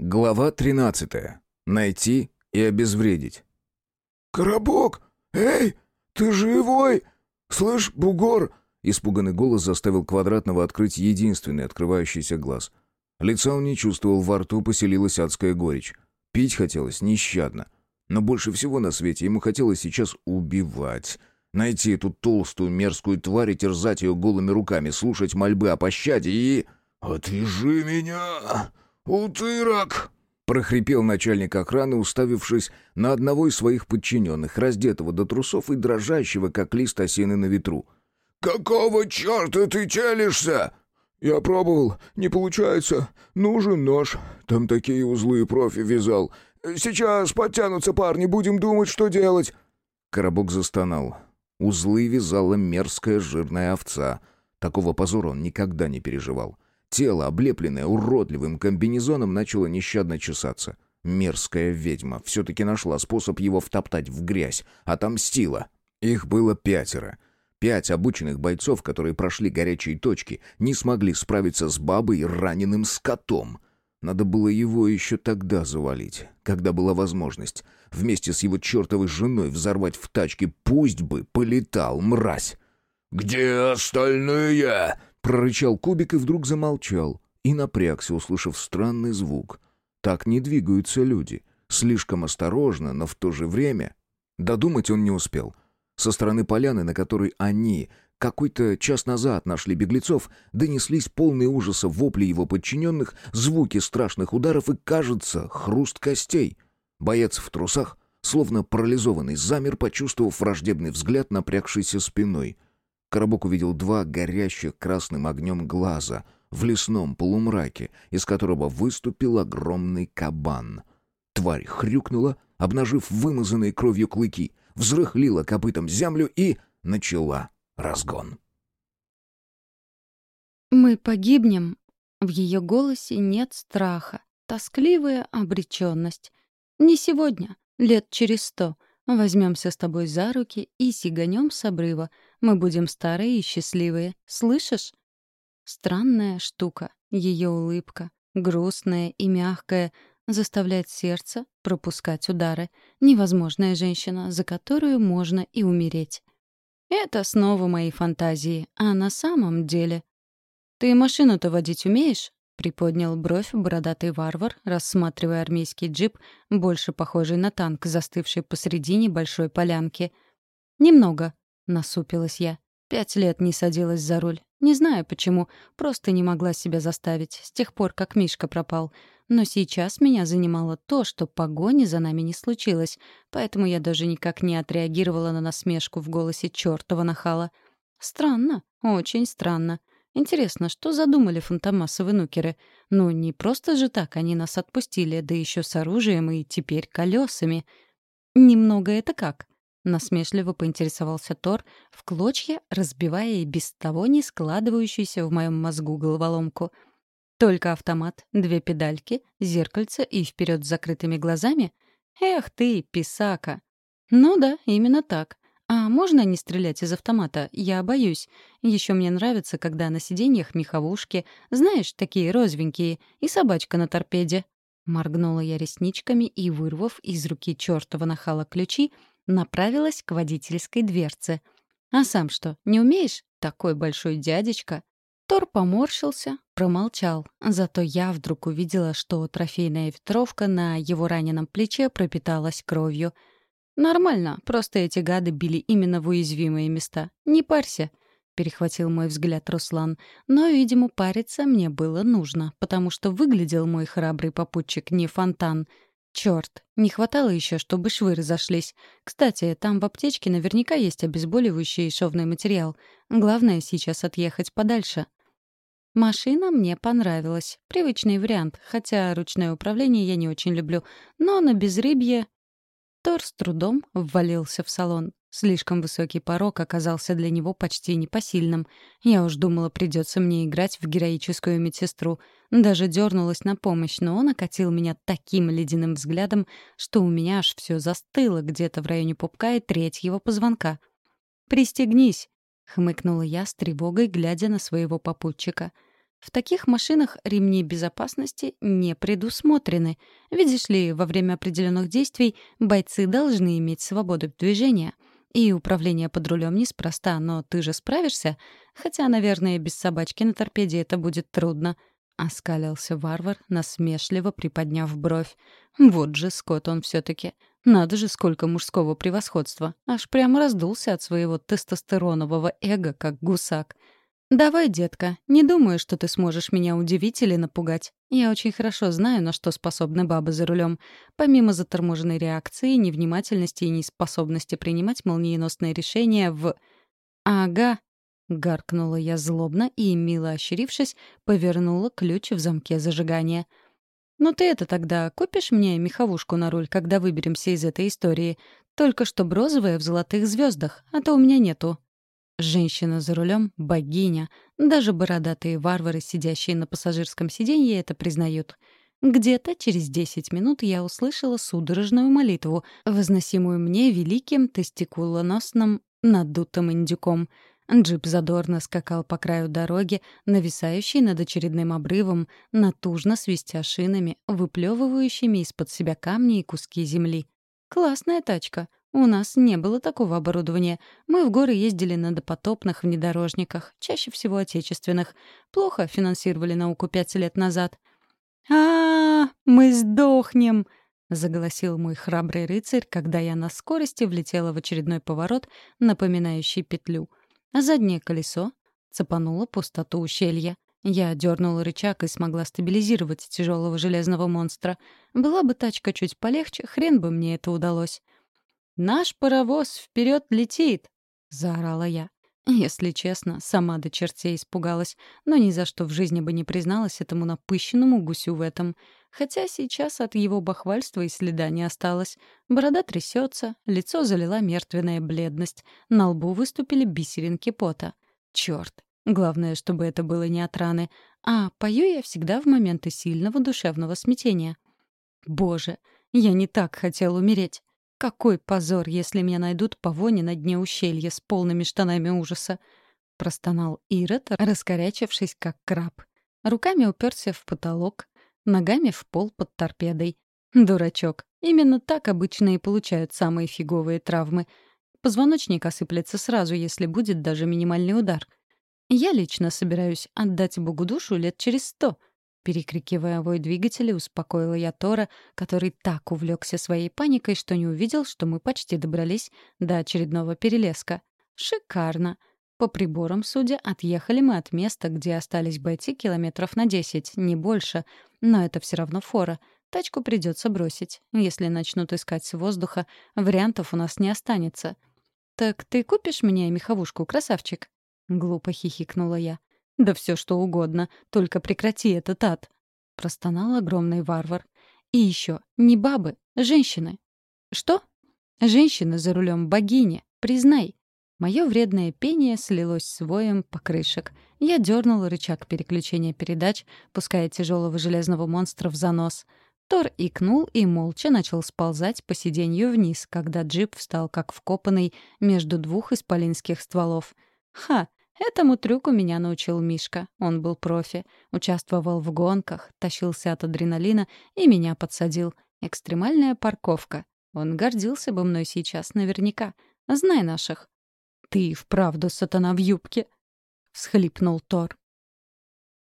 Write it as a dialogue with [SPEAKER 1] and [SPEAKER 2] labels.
[SPEAKER 1] Глава 13. Найти и обезвредить.
[SPEAKER 2] «Коробок! Эй, ты живой? Слышь, бугор!»
[SPEAKER 1] Испуганный голос заставил Квадратного открыть единственный открывающийся глаз. Лица он не чувствовал, во рту поселилась адская горечь. Пить хотелось нещадно. Но больше всего на свете ему хотелось сейчас убивать. Найти эту толстую мерзкую тварь и терзать ее голыми руками, слушать мольбы о пощаде и...
[SPEAKER 2] «Отвяжи меня!» «Утырок!»
[SPEAKER 1] — прохрипел начальник охраны, уставившись на одного из своих подчиненных, раздетого до трусов и дрожащего, как лист осины на ветру.
[SPEAKER 2] «Какого черта ты телишься?» «Я пробовал, не получается. Нужен нож. Там такие узлы профи вязал. Сейчас подтянутся парни, будем думать, что делать».
[SPEAKER 1] Коробок застонал. Узлы вязала мерзкая жирная овца. Такого позора он никогда не переживал. Тело, облепленное уродливым комбинезоном, начало нещадно чесаться. Мерзкая ведьма все-таки нашла способ его втоптать в грязь, отомстила. Их было пятеро. Пять обученных бойцов, которые прошли горячие точки, не смогли справиться с бабой и раненым скотом. Надо было его еще тогда завалить, когда была возможность. Вместе с его чертовой женой взорвать в тачке, пусть бы полетал, мразь.
[SPEAKER 2] «Где остальные?»
[SPEAKER 1] Прорычал кубик и вдруг замолчал. И напрягся, услышав странный звук. Так не двигаются люди. Слишком осторожно, но в то же время... Додумать он не успел. Со стороны поляны, на которой они какой-то час назад нашли беглецов, донеслись полные ужаса вопли его подчиненных, звуки страшных ударов и, кажется, хруст костей. Боец в трусах, словно парализованный, замер, почувствовав враждебный взгляд, напрягшийся спиной. Коробок увидел два горящих красным огнем глаза в лесном полумраке, из которого выступил огромный кабан. Тварь хрюкнула, обнажив вымазанные кровью клыки, взрыхлила копытом землю и начала разгон.
[SPEAKER 3] «Мы погибнем». В ее голосе нет страха, тоскливая обреченность. «Не сегодня, лет через сто. Возьмемся с тобой за руки и сиганем с обрыва. Мы будем старые и счастливые. Слышишь? Странная штука. Ее улыбка, грустная и мягкая, заставляет сердце пропускать удары. Невозможная женщина, за которую можно и умереть. Это снова мои фантазии, а на самом деле... «Ты машину-то водить умеешь?» — приподнял бровь бородатый варвар, рассматривая армейский джип, больше похожий на танк, застывший посредине большой полянки. «Немного», — насупилась я. «Пять лет не садилась за руль. Не знаю почему, просто не могла себя заставить, с тех пор, как Мишка пропал. Но сейчас меня занимало то, что погони за нами не случилось, поэтому я даже никак не отреагировала на насмешку в голосе чёртова нахала. Странно, очень странно. Интересно, что задумали фантомасовы нукеры? Ну, не просто же так они нас отпустили, да еще с оружием и теперь колесами. Немного это как? Насмешливо поинтересовался Тор, в клочья разбивая и без того не складывающуюся в моем мозгу головоломку. Только автомат, две педальки, зеркальце и вперед с закрытыми глазами? Эх ты, писака! Ну да, именно так. «А можно не стрелять из автомата? Я боюсь. Еще мне нравится, когда на сиденьях меховушки, знаешь, такие розовенькие, и собачка на торпеде». Моргнула я ресничками и, вырвав из руки чертова нахала ключи, направилась к водительской дверце. «А сам что, не умеешь? Такой большой дядечка!» Тор поморщился, промолчал. Зато я вдруг увидела, что трофейная ветровка на его раненом плече пропиталась кровью — «Нормально, просто эти гады били именно в уязвимые места. Не парься», — перехватил мой взгляд Руслан. Но, видимо, париться мне было нужно, потому что выглядел мой храбрый попутчик не фонтан. Черт, не хватало еще, чтобы швы разошлись. Кстати, там в аптечке наверняка есть обезболивающий и шовный материал. Главное сейчас отъехать подальше. Машина мне понравилась. Привычный вариант, хотя ручное управление я не очень люблю. Но на безрыбье Тор с трудом ввалился в салон. Слишком высокий порог оказался для него почти непосильным. Я уж думала, придется мне играть в героическую медсестру. Даже дернулась на помощь, но он окатил меня таким ледяным взглядом, что у меня аж все застыло где-то в районе пупка и третьего позвонка. «Пристегнись!» — хмыкнула я с тревогой, глядя на своего попутчика. В таких машинах ремни безопасности не предусмотрены. Видишь ли, во время определенных действий бойцы должны иметь свободу движения. И управление под рулем неспроста, но ты же справишься? Хотя, наверное, без собачки на торпеде это будет трудно. Оскалился варвар, насмешливо приподняв бровь. Вот же скот он все таки Надо же, сколько мужского превосходства. Аж прямо раздулся от своего тестостеронового эго, как гусак. «Давай, детка, не думаю, что ты сможешь меня удивить или напугать. Я очень хорошо знаю, на что способны бабы за рулем. Помимо заторможенной реакции, невнимательности и неспособности принимать молниеносные решения в... Ага, Гаркнула я злобно и, мило ощерившись, повернула ключ в замке зажигания. «Ну ты это тогда купишь мне меховушку на руль, когда выберемся из этой истории? Только что розовая в золотых звездах, а то у меня нету». Женщина за рулем — богиня. Даже бородатые варвары, сидящие на пассажирском сиденье, это признают. Где-то через десять минут я услышала судорожную молитву, возносимую мне великим тестикулоносным надутым индюком — Джип задорно скакал по краю дороги, нависающей над очередным обрывом, натужно свистя шинами, выплевывающими из-под себя камни и куски земли. «Классная тачка. У нас не было такого оборудования. Мы в горы ездили на допотопных внедорожниках, чаще всего отечественных. Плохо финансировали науку пять лет назад». а, -а, -а мы сдохнем!» — заголосил мой храбрый рыцарь, когда я на скорости влетела в очередной поворот, напоминающий петлю — а заднее колесо цепануло пустоту ущелья. Я дернула рычаг и смогла стабилизировать тяжелого железного монстра. Была бы тачка чуть полегче, хрен бы мне это удалось. «Наш паровоз вперед летит!» — заорала я. Если честно, сама до чертей испугалась, но ни за что в жизни бы не призналась этому напыщенному гусю в этом. Хотя сейчас от его бахвальства и следа не осталось. Борода трясется, лицо залила мертвенная бледность, на лбу выступили бисеринки пота. Черт! Главное, чтобы это было не от раны. А пою я всегда в моменты сильного душевного смятения. Боже, я не так хотел умереть. Какой позор, если меня найдут по воне на дне ущелья с полными штанами ужаса. Простонал Ирод, раскорячившись, как краб. Руками уперся в потолок, ногами в пол под торпедой. Дурачок. Именно так обычно и получают самые фиговые травмы. Позвоночник осыплется сразу, если будет даже минимальный удар. Я лично собираюсь отдать Богу душу лет через сто. Перекрикивая вой двигателя, успокоила я Тора, который так увлекся своей паникой, что не увидел, что мы почти добрались до очередного перелеска. Шикарно. По приборам, судя, отъехали мы от места, где остались бойцы километров на десять, не больше. Но это все равно фора. Тачку придется бросить. Если начнут искать с воздуха, вариантов у нас не останется. «Так ты купишь мне меховушку, красавчик?» — глупо хихикнула я. «Да все что угодно, только прекрати этот ад!» — простонал огромный варвар. «И еще, не бабы, женщины!» «Что?» «Женщина за рулем богини, признай!» Мое вредное пение слилось с воем покрышек. Я дернула рычаг переключения передач, пуская тяжелого железного монстра в занос. Тор икнул и молча начал сползать по сиденью вниз, когда джип встал как вкопанный между двух исполинских стволов. Ха! Этому трюку меня научил Мишка. Он был профи. Участвовал в гонках, тащился от адреналина и меня подсадил. Экстремальная парковка. Он гордился бы мной сейчас наверняка. Знай наших. «Ты вправду сатана в юбке!» — всхлипнул Тор.